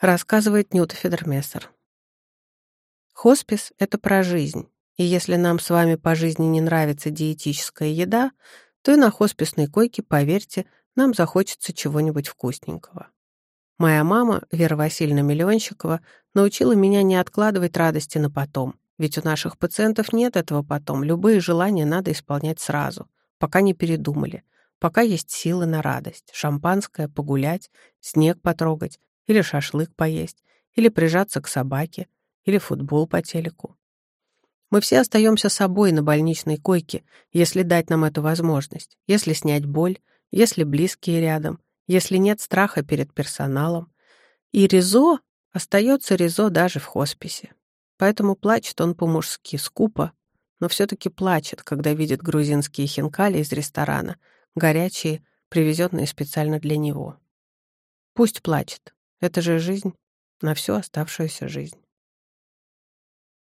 рассказывает Нюта Федермессер. Хоспис — это про жизнь, и если нам с вами по жизни не нравится диетическая еда, то и на хосписной койке, поверьте, нам захочется чего-нибудь вкусненького. Моя мама, Вера Васильевна Миллионщикова, научила меня не откладывать радости на потом, ведь у наших пациентов нет этого потом, любые желания надо исполнять сразу, пока не передумали, пока есть силы на радость, шампанское, погулять, снег потрогать, или шашлык поесть, или прижаться к собаке, или футбол по телеку. Мы все остаемся собой на больничной койке, если дать нам эту возможность, если снять боль, если близкие рядом, если нет страха перед персоналом. И Ризо остается Ризо даже в хосписе. Поэтому плачет он по-мужски, скупо, но все-таки плачет, когда видит грузинские хинкали из ресторана, горячие, привезенные специально для него. Пусть плачет. Это же жизнь на всю оставшуюся жизнь.